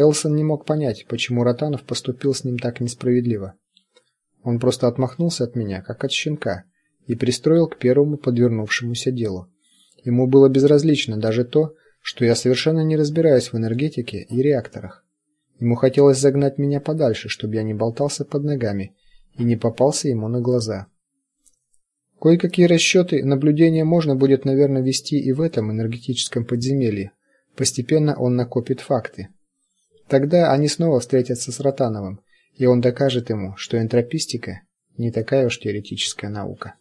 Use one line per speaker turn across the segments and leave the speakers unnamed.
Элсон не мог понять, почему Ротанов поступил с ним так несправедливо. Он просто отмахнулся от меня, как от щенка, и пристроил к первому подвернувшемуся делу. Ему было безразлично даже то, что я совершенно не разбираюсь в энергетике и реакторах. Ему хотелось загнать меня подальше, чтобы я не болтался под ногами и не попался ему на глаза. Кое-какие расчеты, наблюдения можно будет, наверное, вести и в этом энергетическом подземелье. Постепенно он накопит факты. Тогда они снова встретятся с Ротановым, и он докажет ему, что энтропистика не такая уж теоретическая наука.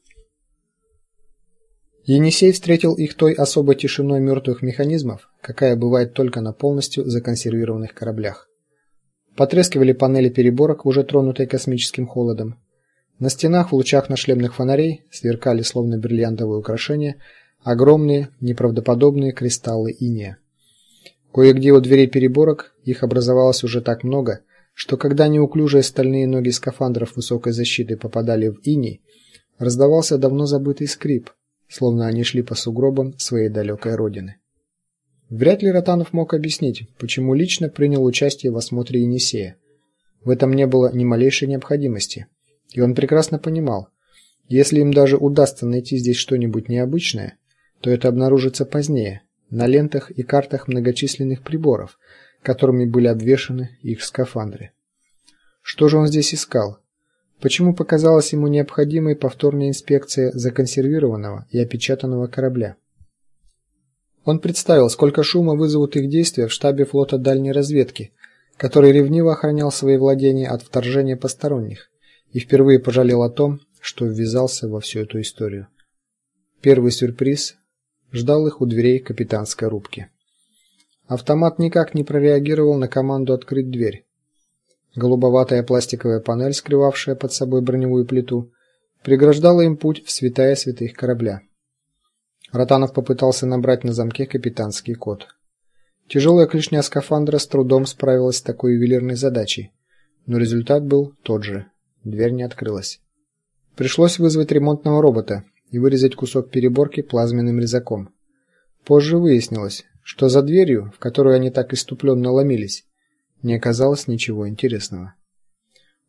Енисей встретил их той особой тишиной мертвых механизмов, какая бывает только на полностью законсервированных кораблях. Потрескивали панели переборок, уже тронутые космическим холодом. На стенах в лучах нашлемных фонарей сверкали словно бриллиантовые украшения огромные, неправдоподобные кристаллы инея. Кое-где у дверей переборок их образовалось уже так много, что когда неуклюжие стальные ноги скафандров высокой защиты попадали в иней, раздавался давно забытый скрип, словно они шли по сугробам своей далекой родины. Вряд ли Ротанов мог объяснить, почему лично принял участие в осмотре Енисея. В этом не было ни малейшей необходимости, и он прекрасно понимал, если им даже удастся найти здесь что-нибудь необычное, то это обнаружится позднее, на лентах и картах многочисленных приборов, которыми были обвешаны их скафандры. Что же он здесь искал? Почему показалась ему необходимой повторная инспекция законсервированного и опечатанного корабля? Он представил, сколько шума вызовут их действия в штабе флота дальней разведки, который ревниво охранял свои владения от вторжения посторонних, и впервые пожалел о том, что ввязался во всю эту историю. Первый сюрприз ждал их у дверей капитанской рубки. Автомат никак не прореагировал на команду открыть дверь. Голубоватая пластиковая панель, скрывавшая под собой броневую плиту, преграждала им путь в святая святых корабля. Ротанов попытался набрать на замке капитанский код. Тяжелая клешня скафандра с трудом справилась с такой ювелирной задачей, но результат был тот же. Дверь не открылась. Пришлось вызвать ремонтного робота и вырезать кусок переборки плазменным резаком. Позже выяснилось, что за дверью, в которую они так иступленно ломились, не оказалось ничего интересного.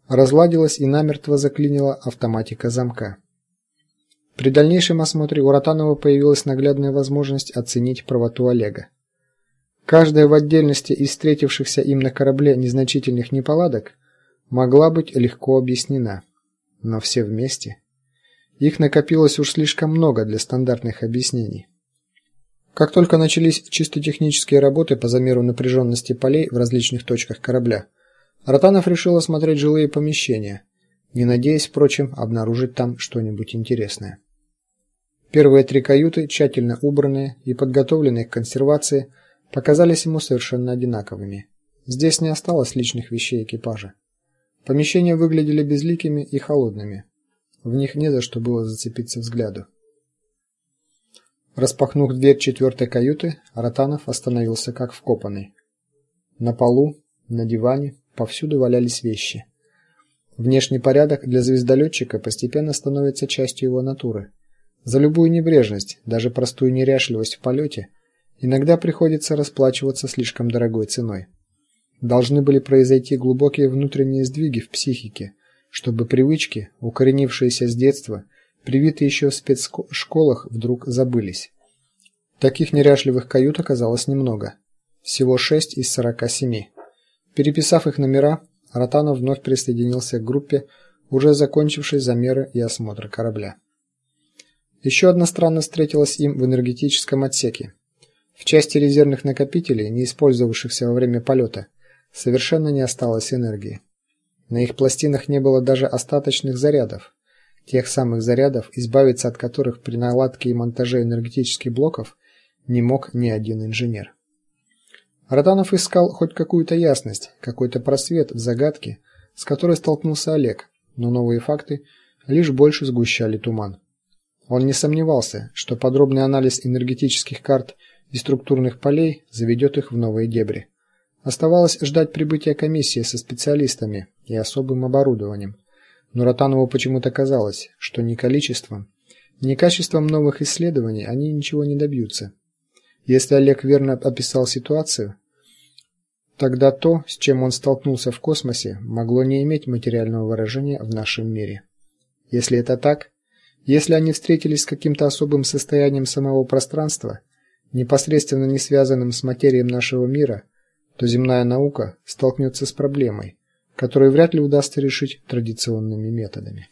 Разладилась и намертво заклинила автоматика замка. При дальнейшем осмотре у Ротанова появилась наглядная возможность оценить правоту Олега. Каждая в отдельности из встретившихся им на корабле незначительных неполадок могла быть легко объяснена, но все вместе их накопилось уж слишком много для стандартных объяснений. Как только начались чисто технические работы по замеру напряженности полей в различных точках корабля, Ротанов решил осмотреть жилые помещения, не надеясь, впрочем, обнаружить там что-нибудь интересное. Первые три каюты, тщательно убранные и подготовленные к консервации, показались ему совершенно одинаковыми. Здесь не осталось личных вещей экипажа. Помещения выглядели безликими и холодными. В них не за что было зацепиться взгляду. Распахнув дверь четвертой каюты, Ротанов остановился как вкопанный. На полу, на диване повсюду валялись вещи. Внешний порядок для звездолетчика постепенно становится частью его натуры. За любую небрежность, даже простую неряшливость в полете, иногда приходится расплачиваться слишком дорогой ценой. Должны были произойти глубокие внутренние сдвиги в психике, чтобы привычки, укоренившиеся с детства, привитые еще в спецшколах, вдруг забылись. Таких неряшливых кают оказалось немного, всего шесть из сорока семи. Переписав их номера, Ротанов вновь присоединился к группе, уже закончившей замеры и осмотр корабля. Еще одна странность встретилась им в энергетическом отсеке. В части резервных накопителей, не использовавшихся во время полета, совершенно не осталось энергии. На их пластинах не было даже остаточных зарядов тех самых зарядов, избавиться от которых при наладке и монтаже энергетических блоков не мог ни один инженер. Роданов искал хоть какую-то ясность, какой-то просвет в загадке, с которой столкнулся Олег, но новые факты лишь больше сгущали туман. Он не сомневался, что подробный анализ энергетических карт и структурных полей заведет их в новые дебри. Оставалось ждать прибытия комиссии со специалистами и особым оборудованием. Но Ротанову почему-то казалось, что ни количеством, ни качеством новых исследований они ничего не добьются. Если Олег верно описал ситуацию, тогда то, с чем он столкнулся в космосе, могло не иметь материального выражения в нашем мире. Если это так, если они встретились с каким-то особым состоянием самого пространства, непосредственно не связанным с материей нашего мира – то земная наука столкнется с проблемой, которую вряд ли удастся решить традиционными методами.